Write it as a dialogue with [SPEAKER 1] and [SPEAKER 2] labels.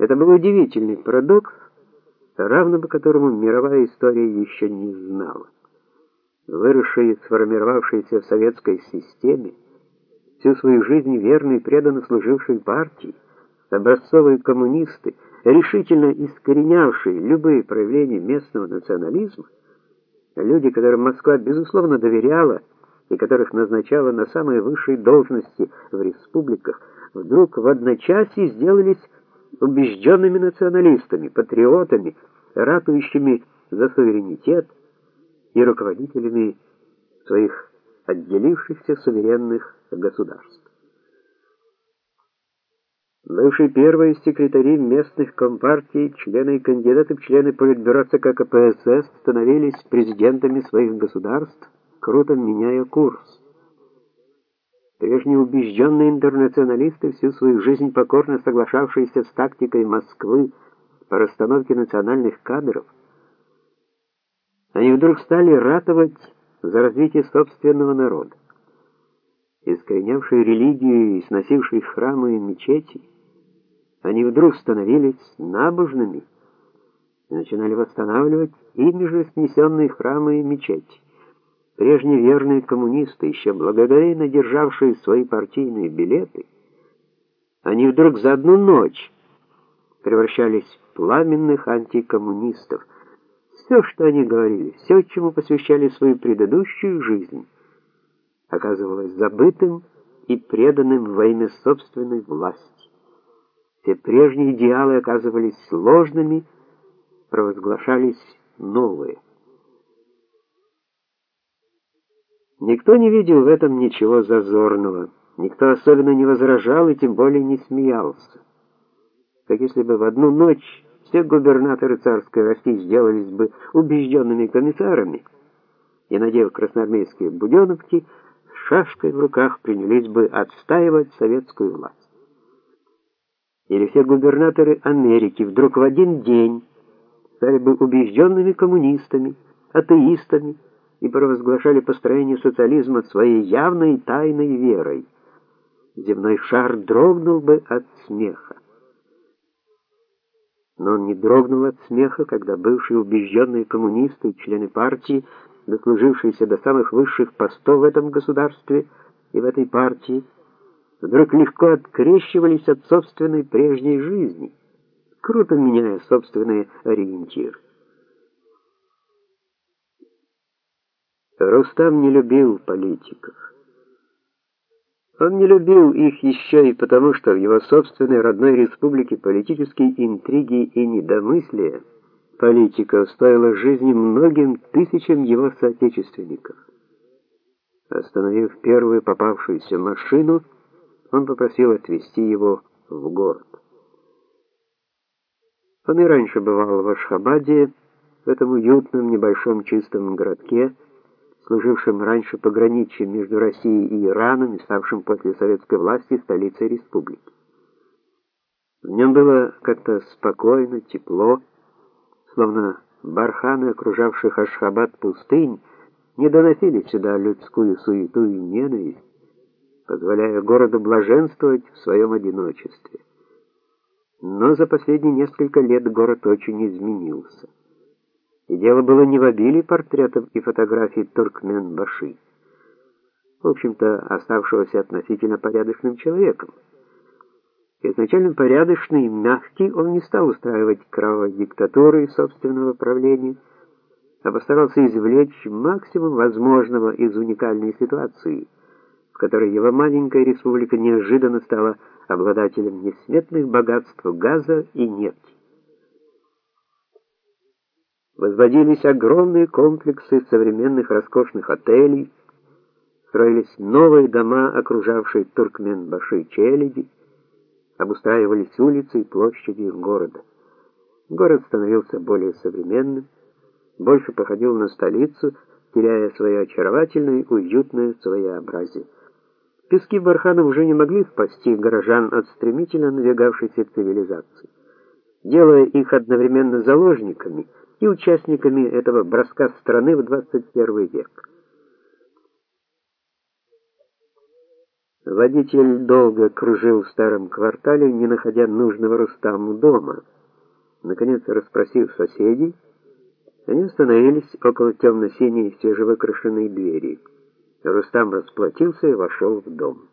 [SPEAKER 1] Это был удивительный парадокс, равно бы которому мировая история еще не знала. Выросший и сформировавшийся в советской системе, всю свою жизнь верный и преданно служивший партии, образцовые коммунисты, решительно искоренявшие любые проявления местного национализма, люди, которым Москва безусловно доверяла и которых назначала на самые высшие должности в республиках, вдруг в одночасье сделались убежденными националистами, патриотами, ратующими за суверенитет и руководителями своих отделившихся суверенных государств. Бывшие первые секретари местных компартий, члены и кандидаты в члены Политбюро ЦК КПСС становились президентами своих государств, круто меняя курс. Прежние убежденные интернационалисты, всю свою жизнь покорно соглашавшиеся с тактикой Москвы по расстановке национальных кадров, они вдруг стали ратовать за развитие собственного народа. Искоренявшие религию и сносившие храмы и мечети, они вдруг становились набожными и начинали восстанавливать ими же снесенные храмы и мечети. Прежние верные коммунисты, еще благоговейно державшие свои партийные билеты, они вдруг за одну ночь превращались в пламенных антикоммунистов. Все, что они говорили, все, чему посвящали свою предыдущую жизнь, оказывалось забытым и преданным во имя собственной власти. Все прежние идеалы оказывались ложными, провозглашались новые. Никто не видел в этом ничего зазорного, никто особенно не возражал и тем более не смеялся. Как если бы в одну ночь все губернаторы царской России сделались бы убежденными комиссарами и, надев красноармейские буденовки, с шашкой в руках принялись бы отстаивать советскую власть. Или все губернаторы Америки вдруг в один день стали бы убежденными коммунистами, атеистами, и провозглашали построение социализма своей явной тайной верой. Земной шар дрогнул бы от смеха. Но он не дрогнул от смеха, когда бывшие убежденные коммунисты и члены партии, дослужившиеся до самых высших постов в этом государстве и в этой партии, вдруг легко открещивались от собственной прежней жизни, круто меняя собственные ориентиры. Рустам не любил политиков. Он не любил их еще и потому, что в его собственной родной республике политические интриги и недомыслия политика стоила жизни многим тысячам его соотечественников. Остановив первую попавшуюся машину, он попросил отвезти его в город. Он и раньше бывал в Ашхабаде, в этом уютном небольшом чистом городке, служившим раньше пограничьем между Россией и Ираном и ставшим после советской власти столицей республики. В нем было как-то спокойно, тепло, словно барханы, окружавших Ашхабад пустынь, не доносили сюда людскую суету и ненависть, позволяя городу блаженствовать в своем одиночестве. Но за последние несколько лет город очень изменился. И дело было не в обилии портретов и фотографий Туркмен-Баши, в общем-то, оставшегося относительно порядочным человеком. Изначально порядочный и мягкий, он не стал устраивать кровавой диктатуры собственного правления, а постарался извлечь максимум возможного из уникальной ситуации, в которой его маленькая республика неожиданно стала обладателем несметных богатств газа и нефти возводились огромные комплексы современных роскошных отелей, строились новые дома, окружавшие Туркменбаши Челяди, обустраивались улицы и площади города. Город становился более современным, больше походил на столицу, теряя свое очаровательное уютное своеобразие. Пески барханов уже не могли спасти горожан от стремительно надвигавшейся цивилизации, делая их одновременно заложниками – и участниками этого броска страны в 21 век. Водитель долго кружил в старом квартале, не находя нужного Рустаму дома. Наконец, расспросив соседей, они остановились около темно-синей свежевыкрашенной двери. Рустам расплатился и вошел в дом.